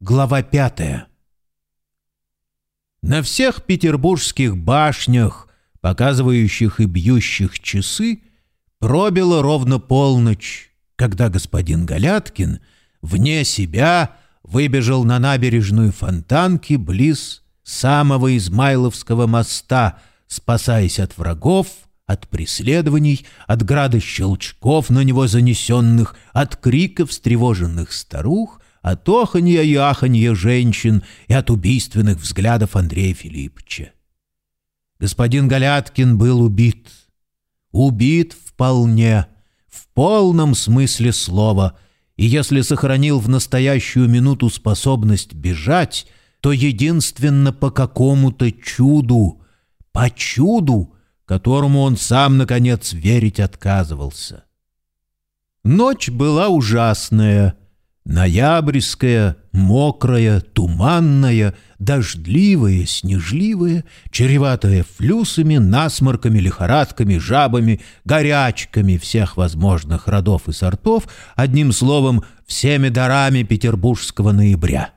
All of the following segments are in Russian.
Глава пятая. На всех петербургских башнях, показывающих и бьющих часы, пробило ровно полночь, когда господин Галяткин вне себя выбежал на набережную Фонтанки близ самого Измайловского моста, спасаясь от врагов, от преследований, от града щелчков на него занесенных, от криков встревоженных старух — от оханья и аханья женщин и от убийственных взглядов Андрея Филипповича. Господин Галяткин был убит. Убит вполне, в полном смысле слова, и если сохранил в настоящую минуту способность бежать, то единственно по какому-то чуду, по чуду, которому он сам, наконец, верить отказывался. Ночь была ужасная — Ноябрьская, мокрая, туманная, дождливая, снежливая, чреватая флюсами, насморками, лихорадками, жабами, горячками всех возможных родов и сортов, одним словом, всеми дарами петербургского ноября.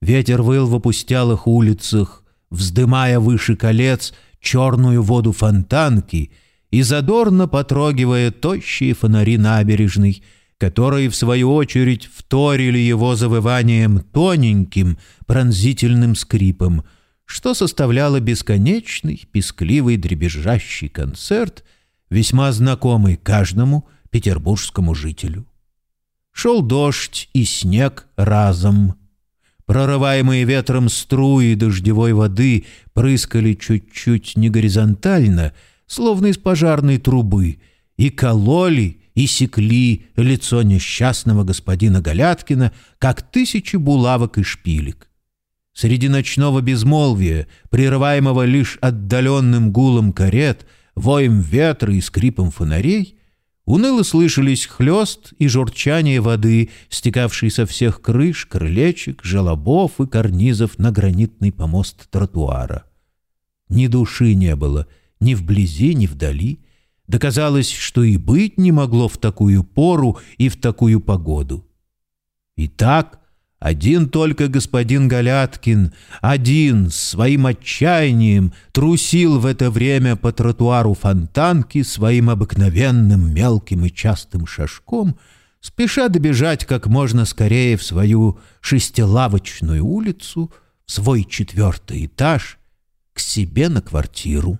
Ветер выл в опустялых улицах, вздымая выше колец черную воду фонтанки и задорно потрогивая тощие фонари набережной — которые, в свою очередь, вторили его завыванием тоненьким, пронзительным скрипом, что составляло бесконечный, пескливый, дребезжащий концерт, весьма знакомый каждому петербургскому жителю. Шел дождь и снег разом. Прорываемые ветром струи дождевой воды прыскали чуть-чуть не горизонтально, словно из пожарной трубы, и кололи, и секли лицо несчастного господина Галяткина, как тысячи булавок и шпилек. Среди ночного безмолвия, прерываемого лишь отдаленным гулом карет, воем ветра и скрипом фонарей, уныло слышались хлест и журчание воды, стекавшей со всех крыш, крылечек, желобов и карнизов на гранитный помост тротуара. Ни души не было ни вблизи, ни вдали — Доказалось, что и быть не могло в такую пору и в такую погоду. Итак, один только господин Галяткин, один, своим отчаянием, трусил в это время по тротуару фонтанки своим обыкновенным мелким и частым шажком, спеша добежать как можно скорее в свою шестилавочную улицу, в свой четвертый этаж, к себе на квартиру.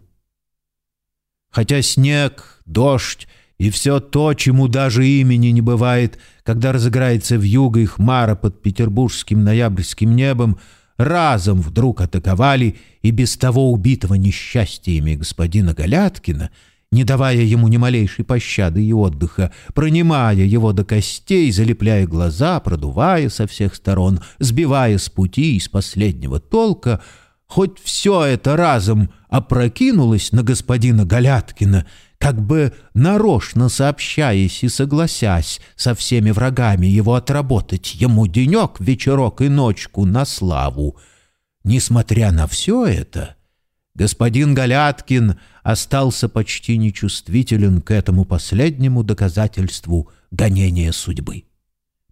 Хотя снег, дождь и все то, чему даже имени не бывает, когда разыграется вьюга и хмара под петербургским ноябрьским небом, разом вдруг атаковали и без того убитого несчастьями господина Галяткина, не давая ему ни малейшей пощады и отдыха, пронимая его до костей, залепляя глаза, продувая со всех сторон, сбивая с пути из последнего толка — хоть все это разом опрокинулось на господина Галяткина, как бы нарочно сообщаясь и согласясь со всеми врагами его отработать ему денек, вечерок и ночку на славу. Несмотря на все это, господин Галяткин остался почти нечувствителен к этому последнему доказательству гонения судьбы.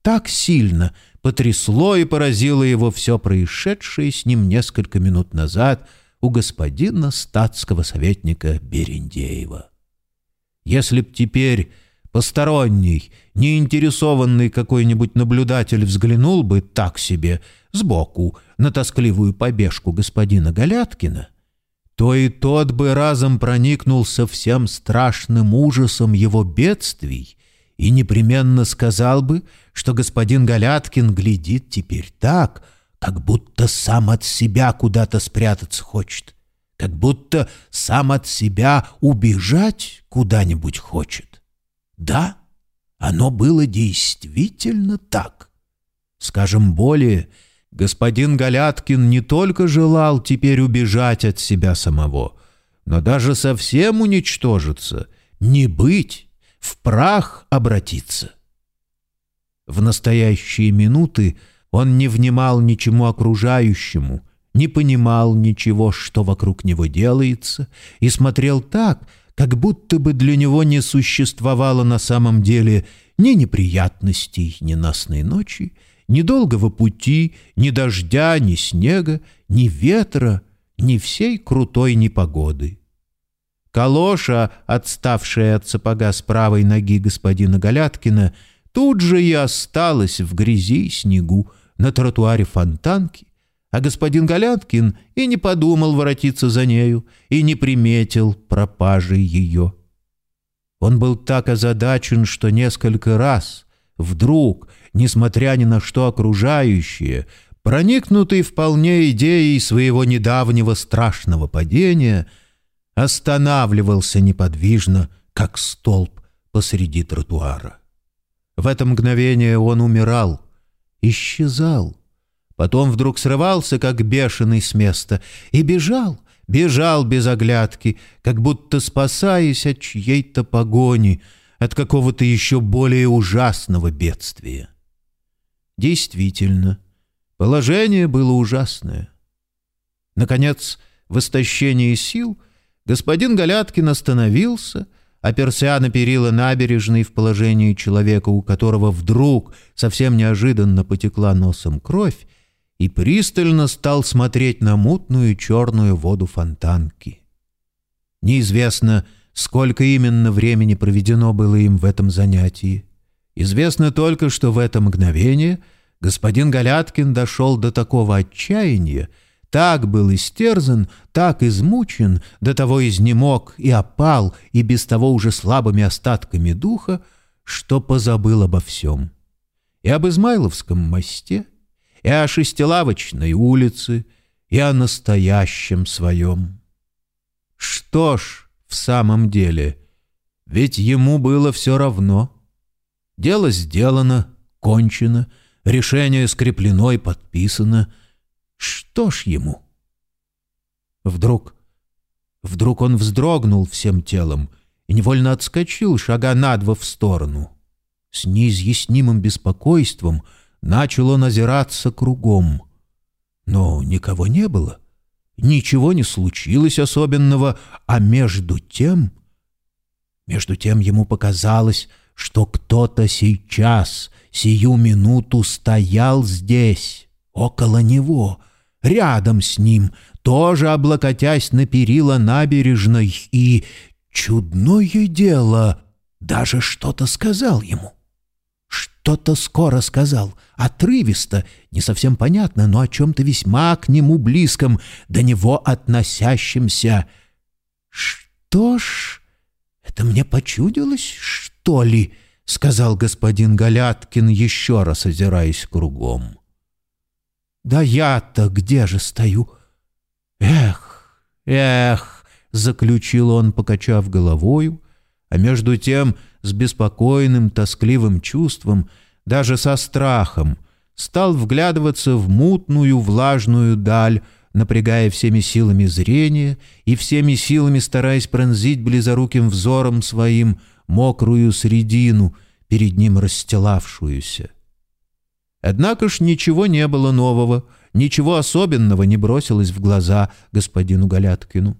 Так сильно потрясло и поразило его все происшедшее с ним несколько минут назад у господина статского советника Берендеева. Если б теперь посторонний, неинтересованный какой-нибудь наблюдатель взглянул бы так себе сбоку на тоскливую побежку господина Галяткина, то и тот бы разом проникнулся всем страшным ужасом его бедствий и непременно сказал бы, что господин Галяткин глядит теперь так, как будто сам от себя куда-то спрятаться хочет, как будто сам от себя убежать куда-нибудь хочет. Да, оно было действительно так. Скажем более, господин Галяткин не только желал теперь убежать от себя самого, но даже совсем уничтожиться, не быть, в прах обратиться. В настоящие минуты он не внимал ничему окружающему, не понимал ничего, что вокруг него делается, и смотрел так, как будто бы для него не существовало на самом деле ни неприятностей ненастной ночи, ни долгого пути, ни дождя, ни снега, ни ветра, ни всей крутой непогоды. Калоша, отставшая от сапога с правой ноги господина Галяткина, тут же и осталась в грязи и снегу на тротуаре фонтанки, а господин Галяткин и не подумал воротиться за нею и не приметил пропажи ее. Он был так озадачен, что несколько раз, вдруг, несмотря ни на что окружающие, проникнутый вполне идеей своего недавнего страшного падения, останавливался неподвижно, как столб посреди тротуара. В это мгновение он умирал, исчезал, потом вдруг срывался, как бешеный с места, и бежал, бежал без оглядки, как будто спасаясь от чьей-то погони, от какого-то еще более ужасного бедствия. Действительно, положение было ужасное. Наконец, в истощении сил господин Галяткин остановился, оперся на перила набережной в положении человека, у которого вдруг совсем неожиданно потекла носом кровь, и пристально стал смотреть на мутную черную воду фонтанки. Неизвестно, сколько именно времени проведено было им в этом занятии. Известно только, что в это мгновение господин Галяткин дошел до такого отчаяния, так был истерзан, так измучен, до того изнемог и опал, и без того уже слабыми остатками духа, что позабыл обо всем. И об Измайловском мосте, и о шестилавочной улице, и о настоящем своем. Что ж, в самом деле, ведь ему было все равно. Дело сделано, кончено, решение скреплено и подписано. Что ж ему? Вдруг, вдруг он вздрогнул всем телом и невольно отскочил шага на два в сторону. С неизъяснимым беспокойством — Начал он озираться кругом. Но никого не было. Ничего не случилось особенного, а между тем... Между тем ему показалось, что кто-то сейчас, сию минуту стоял здесь, около него, рядом с ним, тоже облокотясь на перила набережной, и, чудное дело, даже что-то сказал ему. Что-то скоро сказал, отрывисто, не совсем понятно, но о чем-то весьма к нему близком, до него относящемся. «Что ж, это мне почудилось, что ли?» — сказал господин Галяткин, еще раз озираясь кругом. «Да я-то где же стою? Эх, эх!» — заключил он, покачав головою, а между тем с беспокойным, тоскливым чувством, даже со страхом, стал вглядываться в мутную, влажную даль, напрягая всеми силами зрения и всеми силами стараясь пронзить близоруким взором своим мокрую средину, перед ним расстилавшуюся. Однако ж ничего не было нового, ничего особенного не бросилось в глаза господину Галяткину.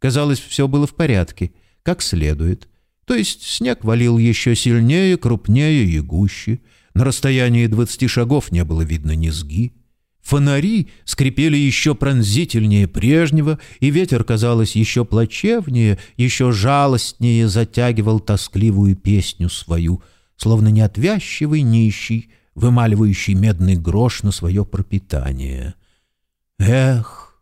Казалось, все было в порядке, как следует — то есть снег валил еще сильнее, крупнее и гуще. На расстоянии двадцати шагов не было видно низги. Фонари скрипели еще пронзительнее прежнего, и ветер, казалось, еще плачевнее, еще жалостнее затягивал тоскливую песню свою, словно неотвязчивый нищий, вымаливающий медный грош на свое пропитание. Эх,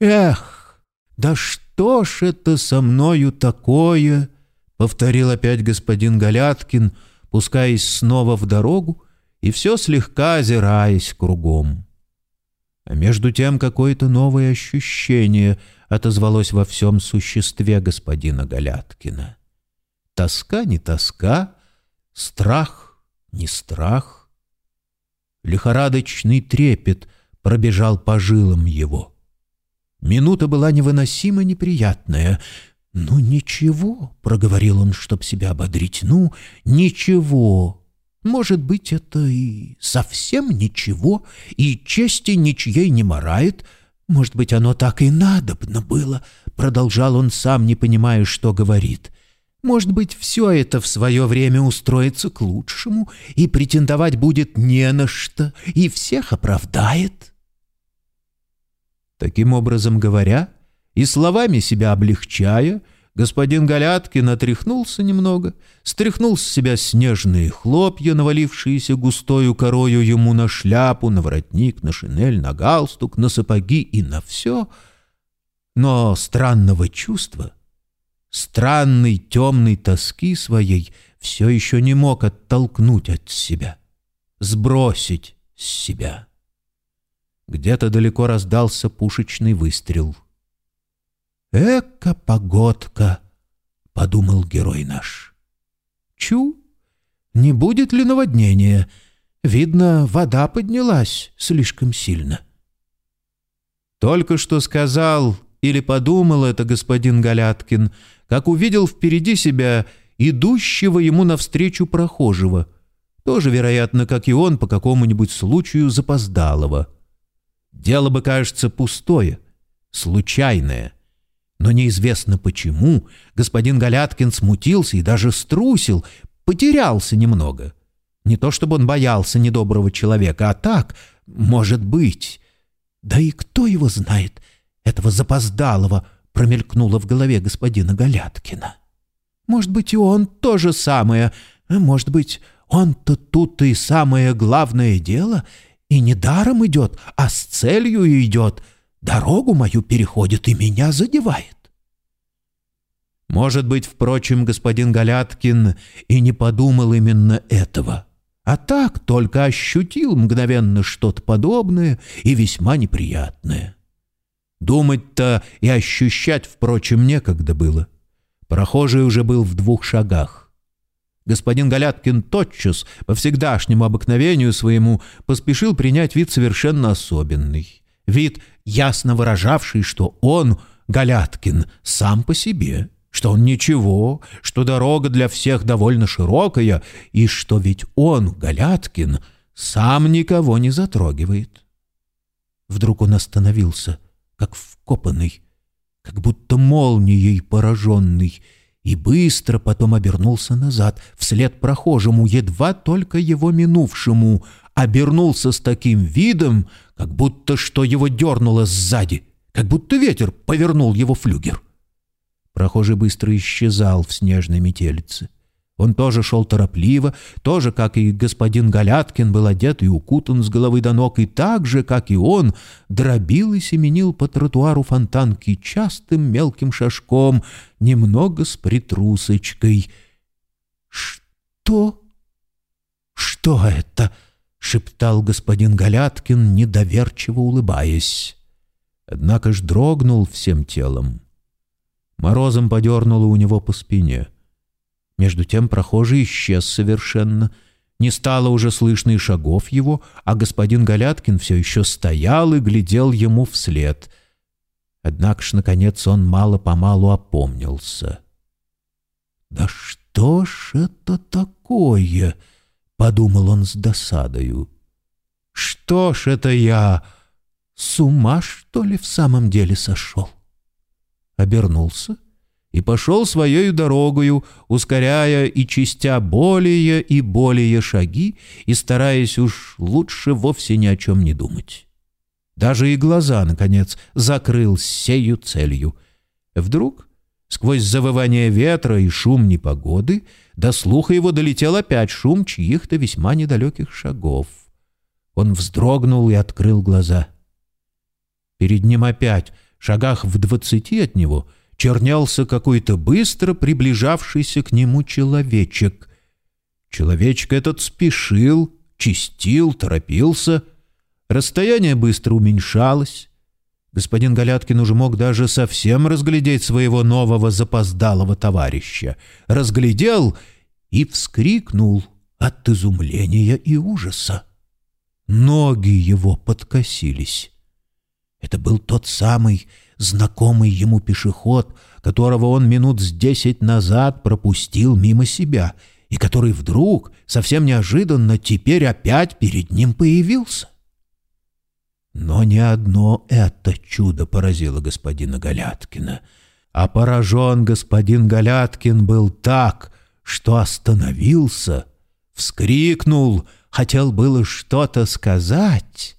эх, да что ж это со мною такое? повторил опять господин Галяткин, пускаясь снова в дорогу и все слегка озираясь кругом. А между тем какое-то новое ощущение отозвалось во всем существе господина Галяткина. Тоска не тоска, страх не страх. Лихорадочный трепет пробежал по жилам его. Минута была невыносимо неприятная — «Ну, ничего», — проговорил он, чтоб себя ободрить, — «ну, ничего. Может быть, это и совсем ничего, и чести ничьей не морает. Может быть, оно так и надобно было», — продолжал он сам, не понимая, что говорит. Может быть, все это в свое время устроится к лучшему, и претендовать будет не на что, и всех оправдает. Таким образом говоря, и словами себя облегчая, господин Галяткин отряхнулся немного, стряхнул с себя снежные хлопья, навалившиеся густою корою ему на шляпу, на воротник, на шинель, на галстук, на сапоги и на все, но странного чувства — странной темной тоски своей все еще не мог оттолкнуть от себя, сбросить с себя. Где-то далеко раздался пушечный выстрел. «Эка погодка!» — подумал герой наш. «Чу! Не будет ли наводнения? Видно, вода поднялась слишком сильно». Только что сказал или подумал это господин Галяткин — как увидел впереди себя идущего ему навстречу прохожего, тоже, вероятно, как и он, по какому-нибудь случаю запоздалого. Дело бы, кажется, пустое, случайное. Но неизвестно почему господин Галяткин смутился и даже струсил, потерялся немного. Не то чтобы он боялся недоброго человека, а так, может быть. Да и кто его знает, этого запоздалого, промелькнуло в голове господина Галяткина. Может быть, и он то же самое. Может быть, он-то тут и самое главное дело, и не даром идет, а с целью идет, дорогу мою переходит и меня задевает. Может быть, впрочем, господин Галяткин и не подумал именно этого, а так только ощутил мгновенно что-то подобное и весьма неприятное. Думать-то и ощущать, впрочем, некогда было. Прохожий уже был в двух шагах. Господин Галяткин тотчас, по всегдашнему обыкновению своему, поспешил принять вид совершенно особенный. Вид, ясно выражавший, что он, Галяткин, сам по себе, что он ничего, что дорога для всех довольно широкая, и что ведь он, Галяткин, сам никого не затрогивает. Вдруг он остановился — как вкопанный, как будто молнией пораженный, и быстро потом обернулся назад, вслед прохожему, едва только его минувшему, обернулся с таким видом, как будто что его дернуло сзади, как будто ветер повернул его флюгер. Прохожий быстро исчезал в снежной метелице. Он тоже шел торопливо, тоже, как и господин Галяткин, был одет и укутан с головы до ног, и так же, как и он, дробил и семенил по тротуару фонтанки частым мелким шажком, немного с притрусочкой. «Что? Что это?» — шептал господин Галяткин, недоверчиво улыбаясь. Однако ж дрогнул всем телом. Морозом подернуло у него по спине — между тем прохожий исчез совершенно. Не стало уже слышно и шагов его, а господин Галяткин все еще стоял и глядел ему вслед. Однако ж, наконец, он мало-помалу опомнился. «Да что ж это такое?» — подумал он с досадою. «Что ж это я? С ума, что ли, в самом деле сошел?» Обернулся — и пошел своею дорогою, ускоряя и чистя более и более шаги и стараясь уж лучше вовсе ни о чем не думать. Даже и глаза, наконец, закрыл сею целью. Вдруг, сквозь завывание ветра и шум непогоды, до слуха его долетел опять шум чьих-то весьма недалеких шагов. Он вздрогнул и открыл глаза. Перед ним опять, шагах в двадцати от него — чернялся какой-то быстро приближавшийся к нему человечек. Человечек этот спешил, чистил, торопился. Расстояние быстро уменьшалось. Господин Галяткин уже мог даже совсем разглядеть своего нового запоздалого товарища. Разглядел и вскрикнул от изумления и ужаса. Ноги его подкосились. Это был тот самый знакомый ему пешеход, которого он минут с десять назад пропустил мимо себя и который вдруг, совсем неожиданно, теперь опять перед ним появился. Но не одно это чудо поразило господина Галяткина, а поражен господин Галяткин был так, что остановился, вскрикнул, хотел было что-то сказать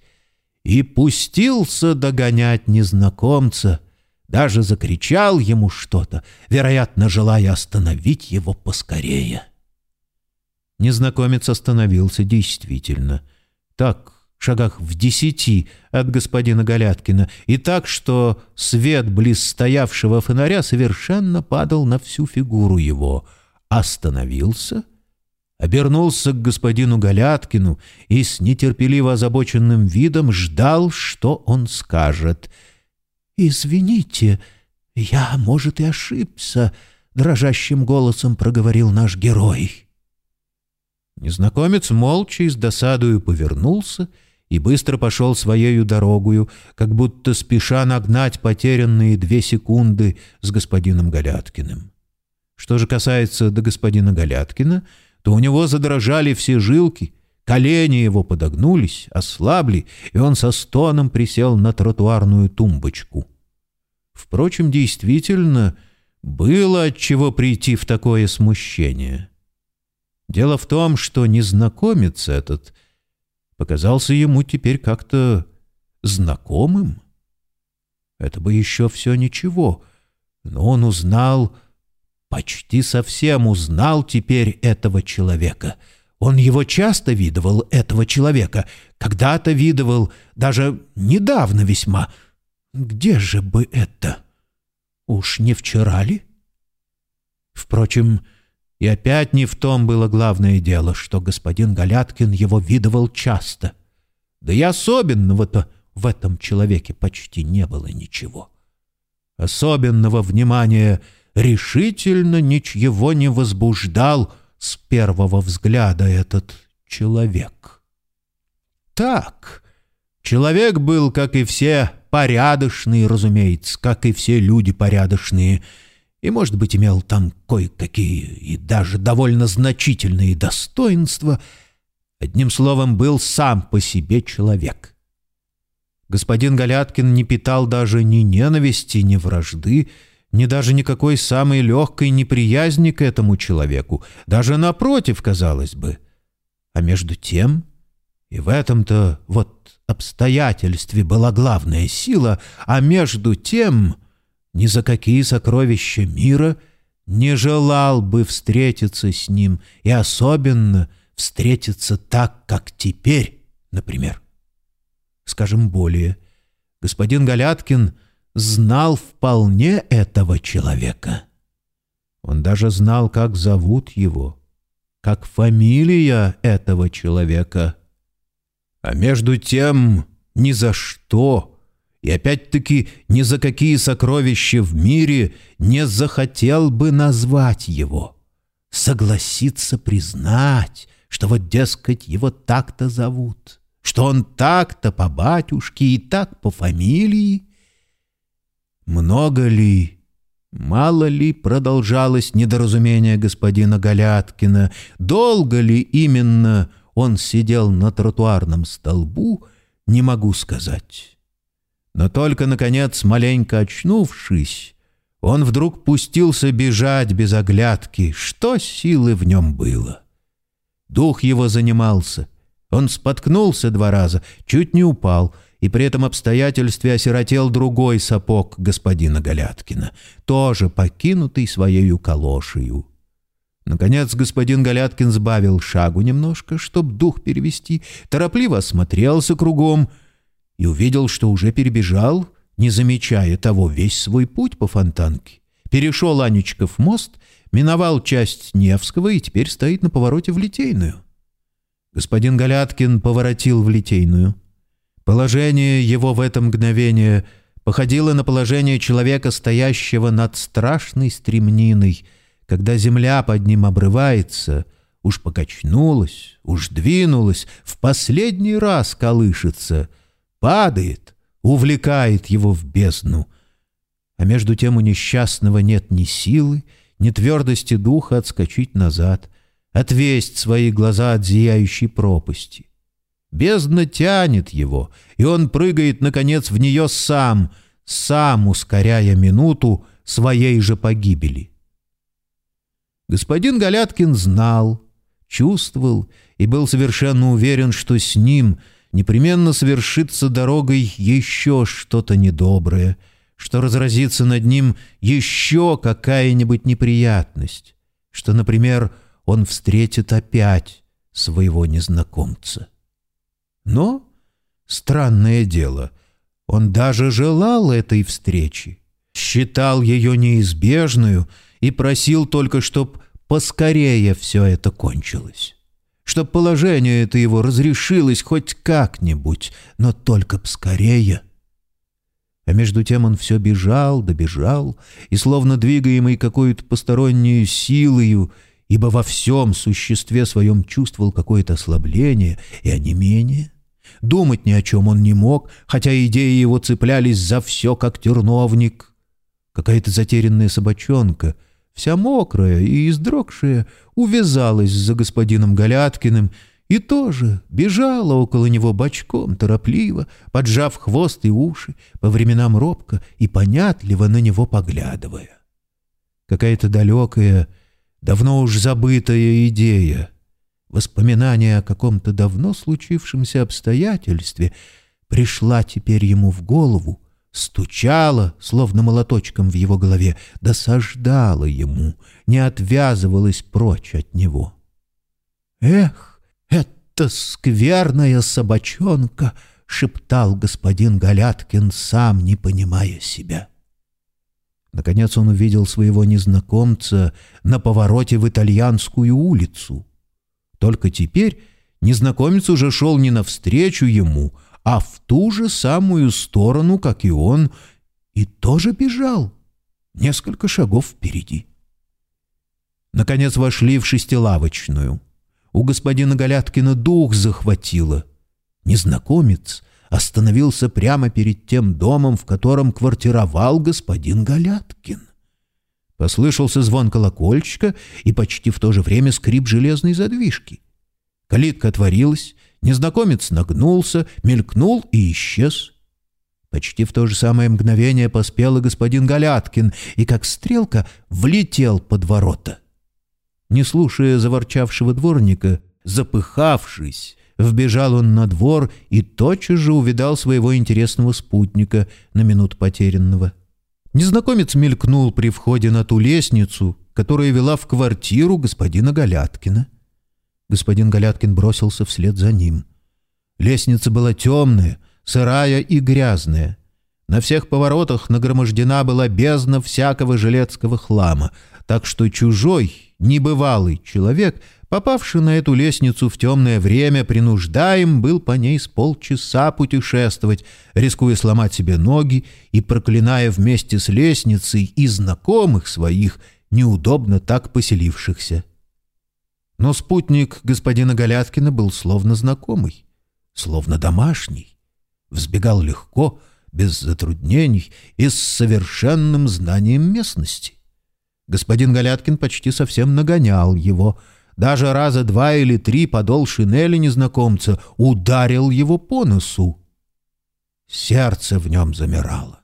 и пустился догонять незнакомца, даже закричал ему что-то, вероятно, желая остановить его поскорее. Незнакомец остановился действительно. Так, шагах в десяти от господина Галяткина, и так, что свет близ стоявшего фонаря совершенно падал на всю фигуру его. Остановился, обернулся к господину Галяткину и с нетерпеливо озабоченным видом ждал, что он скажет. «Извините, я, может, и ошибся», — дрожащим голосом проговорил наш герой. Незнакомец молча и с досадою повернулся и быстро пошел своею дорогою, как будто спеша нагнать потерянные две секунды с господином Галяткиным. Что же касается до господина Галяткина, то у него задрожали все жилки, колени его подогнулись, ослабли, и он со стоном присел на тротуарную тумбочку. Впрочем, действительно, было от чего прийти в такое смущение. Дело в том, что незнакомец этот показался ему теперь как-то знакомым. Это бы еще все ничего, но он узнал, почти совсем узнал теперь этого человека. Он его часто видывал, этого человека, когда-то видывал, даже недавно весьма. Где же бы это? Уж не вчера ли? Впрочем, и опять не в том было главное дело, что господин Галяткин его видывал часто. Да и особенного-то в этом человеке почти не было ничего. Особенного внимания решительно ничего не возбуждал с первого взгляда этот человек. Так, человек был, как и все, порядочный, разумеется, как и все люди порядочные — и, может быть, имел там кое-какие и даже довольно значительные достоинства, одним словом, был сам по себе человек. Господин Галяткин не питал даже ни ненависти, ни вражды, ни даже никакой самой легкой неприязни к этому человеку, даже напротив, казалось бы. А между тем, и в этом-то вот обстоятельстве была главная сила, а между тем ни за какие сокровища мира не желал бы встретиться с ним и особенно встретиться так, как теперь, например. Скажем более, господин Галяткин знал вполне этого человека. Он даже знал, как зовут его, как фамилия этого человека. А между тем ни за что и опять-таки ни за какие сокровища в мире не захотел бы назвать его. Согласиться признать, что вот, дескать, его так-то зовут, что он так-то по батюшке и так по фамилии. Много ли, мало ли продолжалось недоразумение господина Галяткина, долго ли именно он сидел на тротуарном столбу, не могу сказать. Но только, наконец, маленько очнувшись, он вдруг пустился бежать без оглядки, что силы в нем было. Дух его занимался. Он споткнулся два раза, чуть не упал, и при этом обстоятельстве осиротел другой сапог господина Галяткина, тоже покинутый своею калошею. Наконец господин Галяткин сбавил шагу немножко, чтоб дух перевести, торопливо осмотрелся кругом — и увидел, что уже перебежал, не замечая того, весь свой путь по фонтанке. Перешел Анечков мост, миновал часть Невского и теперь стоит на повороте в Литейную. Господин Галяткин поворотил в Литейную. Положение его в это мгновение походило на положение человека, стоящего над страшной стремниной, когда земля под ним обрывается, уж покачнулась, уж двинулась, в последний раз колышется — падает, увлекает его в бездну. А между тем у несчастного нет ни силы, ни твердости духа отскочить назад, отвесть свои глаза от зияющей пропасти. Бездна тянет его, и он прыгает, наконец, в нее сам, сам ускоряя минуту, своей же погибели. Господин Галяткин знал, чувствовал и был совершенно уверен, что с ним непременно совершится дорогой еще что-то недоброе, что разразится над ним еще какая-нибудь неприятность, что, например, он встретит опять своего незнакомца. Но, странное дело, он даже желал этой встречи, считал ее неизбежную и просил только, чтоб поскорее все это кончилось. Чтоб положение это его разрешилось хоть как-нибудь, но только б скорее. А между тем он все бежал, добежал, и, словно двигаемый какой-то посторонней силою, ибо во всем существе своем чувствовал какое-то ослабление и онемение. Думать ни о чем он не мог, хотя идеи его цеплялись за все, как терновник. Какая-то затерянная собачонка, вся мокрая и издрогшая, увязалась за господином Галяткиным и тоже бежала около него бочком, торопливо, поджав хвост и уши, по временам робко и понятливо на него поглядывая. Какая-то далекая, давно уж забытая идея, воспоминание о каком-то давно случившемся обстоятельстве пришла теперь ему в голову, стучала, словно молоточком в его голове, досаждала ему, не отвязывалась прочь от него. «Эх, это скверная собачонка!» — шептал господин Галяткин, сам не понимая себя. Наконец он увидел своего незнакомца на повороте в итальянскую улицу. Только теперь незнакомец уже шел не навстречу ему, а в ту же самую сторону, как и он, и тоже бежал несколько шагов впереди. Наконец вошли в шестилавочную. У господина Галяткина дух захватило. Незнакомец остановился прямо перед тем домом, в котором квартировал господин Галяткин. Послышался звон колокольчика и почти в то же время скрип железной задвижки. Калитка отворилась, незнакомец нагнулся, мелькнул и исчез. Почти в то же самое мгновение поспел и господин Галяткин, и как стрелка влетел под ворота. Не слушая заворчавшего дворника, запыхавшись, Вбежал он на двор и тотчас же увидал своего интересного спутника на минут потерянного. Незнакомец мелькнул при входе на ту лестницу, которая вела в квартиру господина Галяткина. Господин Галяткин бросился вслед за ним. Лестница была темная, сырая и грязная. На всех поворотах нагромождена была бездна всякого жилецкого хлама, так что чужой, небывалый человек — попавший на эту лестницу в темное время, принуждаем был по ней с полчаса путешествовать, рискуя сломать себе ноги и проклиная вместе с лестницей и знакомых своих, неудобно так поселившихся. Но спутник господина Галяткина был словно знакомый, словно домашний, взбегал легко, без затруднений и с совершенным знанием местности. Господин Галяткин почти совсем нагонял его — даже раза два или три подол шинели незнакомца ударил его по носу. Сердце в нем замирало.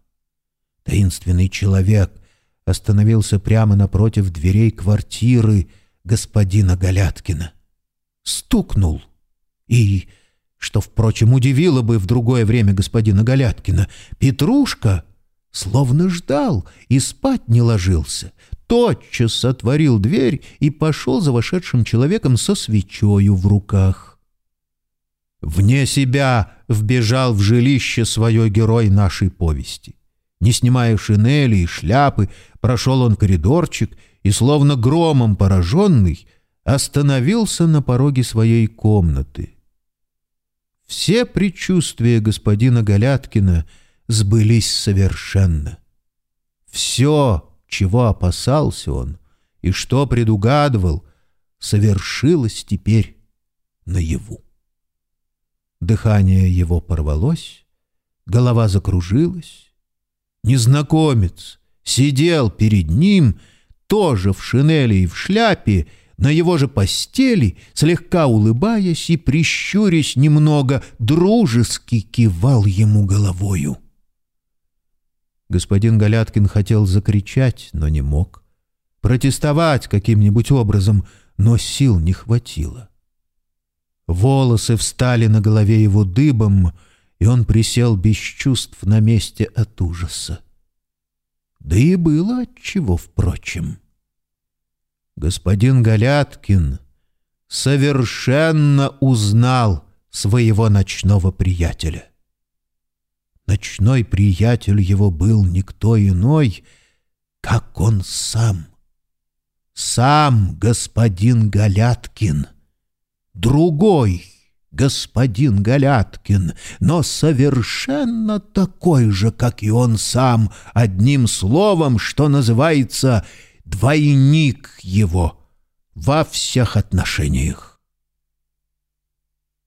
Таинственный человек остановился прямо напротив дверей квартиры господина Галяткина. Стукнул. И, что, впрочем, удивило бы в другое время господина Галяткина, Петрушка словно ждал и спать не ложился, тотчас отворил дверь и пошел за вошедшим человеком со свечою в руках. Вне себя вбежал в жилище свое герой нашей повести. Не снимая шинели и шляпы, прошел он коридорчик и, словно громом пораженный, остановился на пороге своей комнаты. Все предчувствия господина Галяткина сбылись совершенно. Все чего опасался он и что предугадывал, совершилось теперь наяву. Дыхание его порвалось, голова закружилась. Незнакомец сидел перед ним, тоже в шинели и в шляпе, на его же постели, слегка улыбаясь и прищурясь немного, дружески кивал ему головою. Господин Галяткин хотел закричать, но не мог. Протестовать каким-нибудь образом, но сил не хватило. Волосы встали на голове его дыбом, и он присел без чувств на месте от ужаса. Да и было отчего, впрочем. Господин Галяткин совершенно узнал своего ночного приятеля. Ночной приятель его был никто иной, как он сам. Сам господин Галяткин. Другой господин Галяткин, но совершенно такой же, как и он сам, одним словом, что называется «двойник его» во всех отношениях.